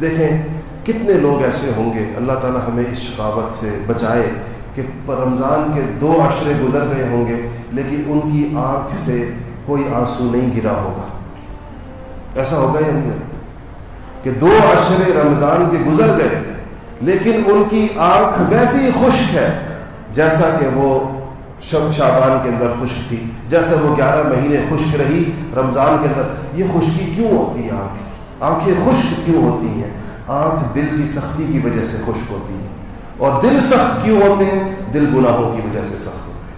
دیکھیں کتنے لوگ ایسے ہوں گے، اللہ تعالیٰ ہمیں اس شقاوت سے بچائے کہ رمضان کے دو عشرے گزر گئے ہوں گے، لیکن ان کی آنکھ سے کوئی آنسو نہیں گرا ہوگا۔ ایسا ہوگا یا نہیں؟ کہ دو عشرے رمضان کے گزر گئے، لیکن ان کی آنکھ ویسی خشک ہے جیسا کہ وہ شب شابان کے اندر خشک تھی جیسے وہ گیارہ مہینے خشک رہی رمضان کے اندر۔ یہ خشکی کیوں ہوتی ہے آنکھ آنکھیں خشک کیوں ہوتی ہیں؟ آنکھ دل کی سختی کی وجہ سے خشک ہوتی ہے اور دل سخت کیوں ہوتے ہیں؟ دل گناہوں کی وجہ سے سخت ہوتے ہیں۔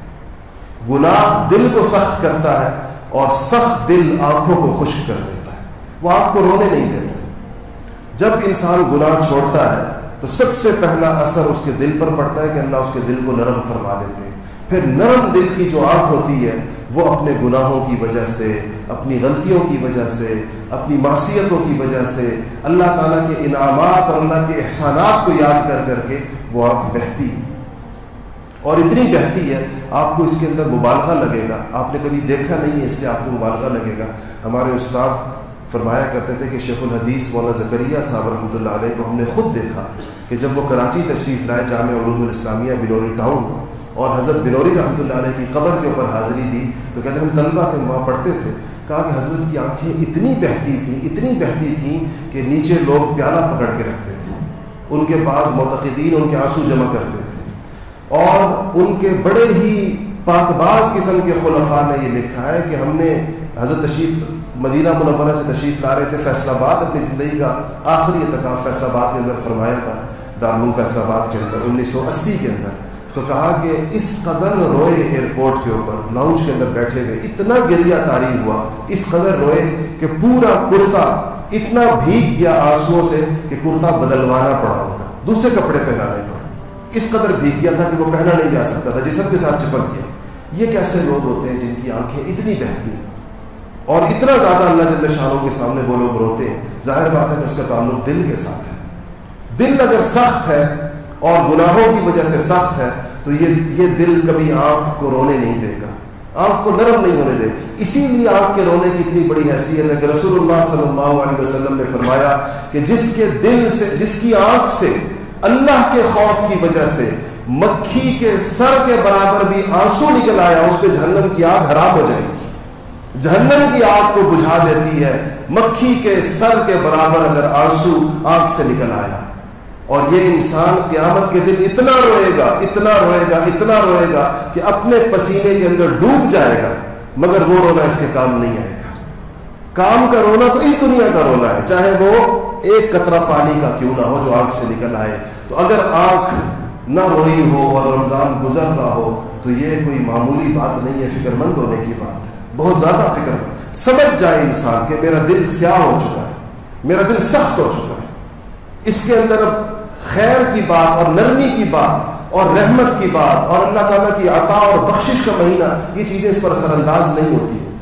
گناہ دل کو سخت کرتا ہے اور سخت دل آنکھوں کو خشک کر دیتا ہے۔ وہ آپ کو رونے نہیں دیتے جب انسان گناہ چھوڑتا ہے تو سب سے پہلا اثر اس کے دل پر پڑتا ہے کہ اللہ اس کے دل کو نرم فرما دیتے ہیں۔ پھر نرم دل کی جو آنکھ ہوتی ہے، وہ اپنے گناہوں کی وجہ سے، اپنی غلطیوں کی وجہ سے، اپنی معصیتوں کی وجہ سے، اللہ تعالیٰ کے انعامات اور اللہ کے احسانات کو یاد کر کر کے وہ آنکھ بہتی۔ اور اتنی بہتی ہے، آپ کو اس کے اندر مبالغہ لگے گا۔ آپ نے کبھی دیکھا نہیں ہے، اس لیے آپ کو مبالغہ لگے گا۔ ہمارے استاد فرمایا کرتے تھے کہ شیخ الحدیث مولانا زکریہ صاحب رحمۃ اللہ علیہ کو ہم نے خود دیکھا کہ جب وہ کراچی تشریف لائے جامع علوم الاسلامیہ، بلوری ٹاؤن اور حضرت بلوری رحمۃ اللہ علیہ کی قبر کے اوپر حاضری دی تو کہتے ہیں، ہم طلبہ تھے وہاں پڑھتے تھے۔ کہا کہ حضرت کی آنکھیں اتنی بہتی تھیں، اتنی بہتی تھیں کہ نیچے لوگ پیالہ پکڑ کے رکھتے تھے۔ ان کے پاس معتقدین، ان کے آنسو جمع کرتے تھے۔ اور ان کے بڑے ہی پاک باز قسم کے خلفاء نے یہ لکھا ہے کہ ہم نے حضرت تشریف، مدینہ منورہ سے تشریف لا رہے تھے۔ فیصلہ آباد اپنی زندگی کا آخری اتقاف فیصلہ آباد کے اندر فرمایا تھا۔ دارالعلوم فیصلہ آباد کے اندر، انیس سو اسی کے اندر۔ تو کہا کہ اس قدر روئے ایئرپورٹ کے اوپر لاؤنج کے اندر بیٹھے ہوئے، اتنا گریا تاری ہوا، اس قدر روئے کہ پورا کرتا اتنا بھیگ گیا آنسو سے کہ کرتا بدلوانا پڑا ان کا دوسرے کپڑے پہنانے پڑے۔ اس قدر بھیگ گیا تھا کہ وہ پہنا نہیں جا سکتا تھا، جسم کے ساتھ چپک گیا۔ یہ کیسے لوگ ہوتے ہیں جن کی آنکھیں اتنی بہتی ہیں؟ اور اتنا زیادہ اللہ جل شاہوں کے سامنے وہ لوگ روتے ہیں، ظاہر بات ہے کہ اس کا تعلق دل کے ساتھ ہے۔ دل اگر سخت ہے اور گناہوں کی وجہ سے سخت ہے تو یہ یہ دل کبھی آنکھ کو رونے نہیں دے گا۔ آنکھ کو نرم نہیں ہونے دے۔ اسی لیے آنکھ کے رونے کی اتنی بڑی حیثیت ہے کہ رسول اللہ صلی اللہ علیہ وسلم نے فرمایا کہ جس کے دل سے، جس کی آنکھ سے، اللہ کے خوف کی وجہ سے مکھی کے سر کے برابر بھی آنسو نکل آیا، اس پہ جہنم کی آگ حرام ہو جائے گی۔ جہنم کی آگ کو بجھا دیتی ہے، مکھی کے سر کے برابر اگر آنسو آنکھ سے نکل آیا۔ اور یہ انسان قیامت کے دن اتنا روئے گا، اتنا روئے گا، اتنا روئے گا کہ اپنے پسینے کے اندر ڈوب جائے گا، مگر وہ رونا اس کے کام نہیں آئے گا۔ کام کا رونا تو اس دنیا کا رونا ہے، چاہے وہ ایک قطرہ پانی کا کیوں نہ ہو جو آنکھ سے نکل آئے۔ تو اگر آنکھ نہ روئی ہو اور رمضان گزر رہا ہو، تو یہ کوئی معمولی بات نہیں ہے فکر مند ہونے کی بات ہے۔ بہت زیادہ فکر مند سمجھ جائے انسان کہ میرا دل سیاہ ہو چکا ہے، میرا دل سخت ہو چکا ہے۔ اس کے اندر اب خیر کی بات اور نرمی کی بات اور رحمت کی بات اور اللہ تعالیٰ کی عطا اور بخشش کا مہینہ، یہ چیزیں اس پر اثر انداز نہیں ہوتی ہیں۔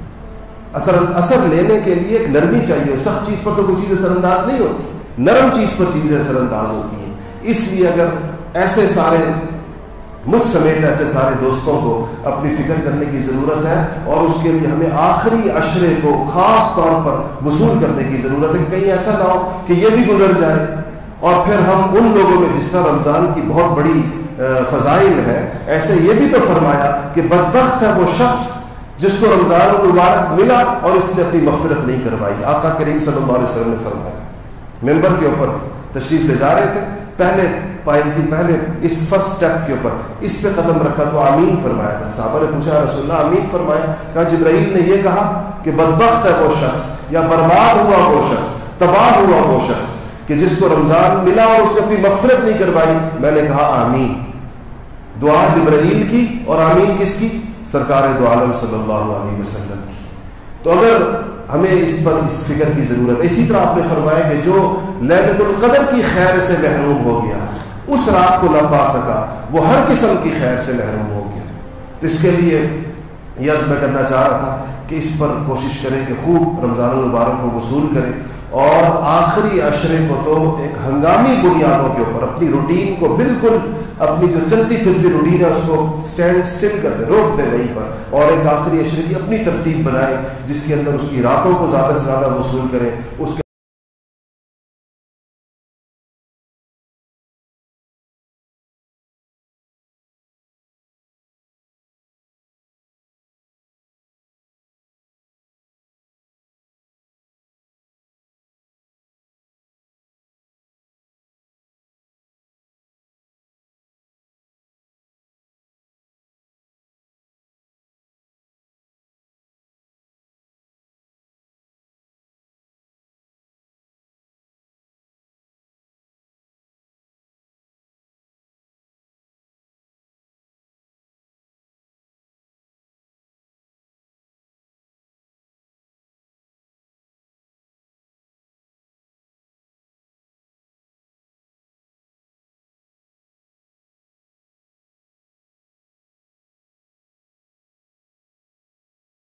اثر اثر لینے کے لیے ایک نرمی چاہیے سخت چیز پر تو کوئی چیز اثر انداز نہیں ہوتی۔ نرم چیز پر چیزیں اثر انداز ہوتی ہیں۔ اس لیے اگر ایسے سارے مجھ سمیت ایسے سارے دوستوں کو اپنی فکر کرنے کی ضرورت ہے، اور اس کے لیے ہمیں آخری اشرے کو خاص طور پر وصول کرنے کی ضرورت ہے کہیں ایسا نہ ہو کہ یہ بھی گزر جائے۔ اور پھر ہم ان لوگوں میں جس طرح رمضان کی بہت بڑی فضائل ہے، ایسے یہ بھی تو فرمایا کہ بدبخت ہے وہ شخص جس کو رمضان مبارک ملا اور اس نے اپنی مغفرت نہیں کروائی۔ آقا کریم صلی اللہ علیہ وسلم نے فرمایا۔ ممبر کے اوپر تشریف لے جا رہے تھے۔ پہلے پائنتی پہلے اس فرسٹ سٹیپ کے اوپر اس پہ قدم رکھا تو آمین فرمایا تھا۔ صحابہ نے پوچھا رسول اللہ، آمین فرمایا؟ کہا، جبرائیل نے یہ کہا کہ بدبخت ہے وہ شخص یا برباد ہوا وہ شخص، تباہ ہوا وہ شخص کہ جس کو رمضان ملا اور اس نے اپنی مغفرت نہیں کروائی، میں نے کہا آمین۔ دعا جبرائیل کی اور آمین کس کی؟ سرکار دو عالم صلی اللہ علیہ وسلم کی۔ تو اگر ہمیں اس پر اس فکر کی ضرورت ہے اسی طرح آپ نے فرمایا کہ جو لہلت القدر کی خیر سے محروم ہو گیا، اس رات کو نہ پا سکا، وہ ہر قسم کی خیر سے محروم ہو گیا۔ تو اس کے لیے یہ عرض میں کرنا چاہ رہا تھا کہ اس پر کوشش کریں کہ خوب رمضان المبارک کو وصول کریں۔ اور آخری عشرے کو تو ایک ہنگامی بنیادوں کے اوپر اپنی روٹین کو بالکل اپنی جو چلتی پھرتی روٹین ہے اس کو سٹینڈ سٹل کر دیں روک دیں وہیں پر۔ اور ایک آخری عشرے کی اپنی ترتیب بنائیں جس کے اندر اس کی راتوں کو زیادہ سے زیادہ وصول کریں اس کے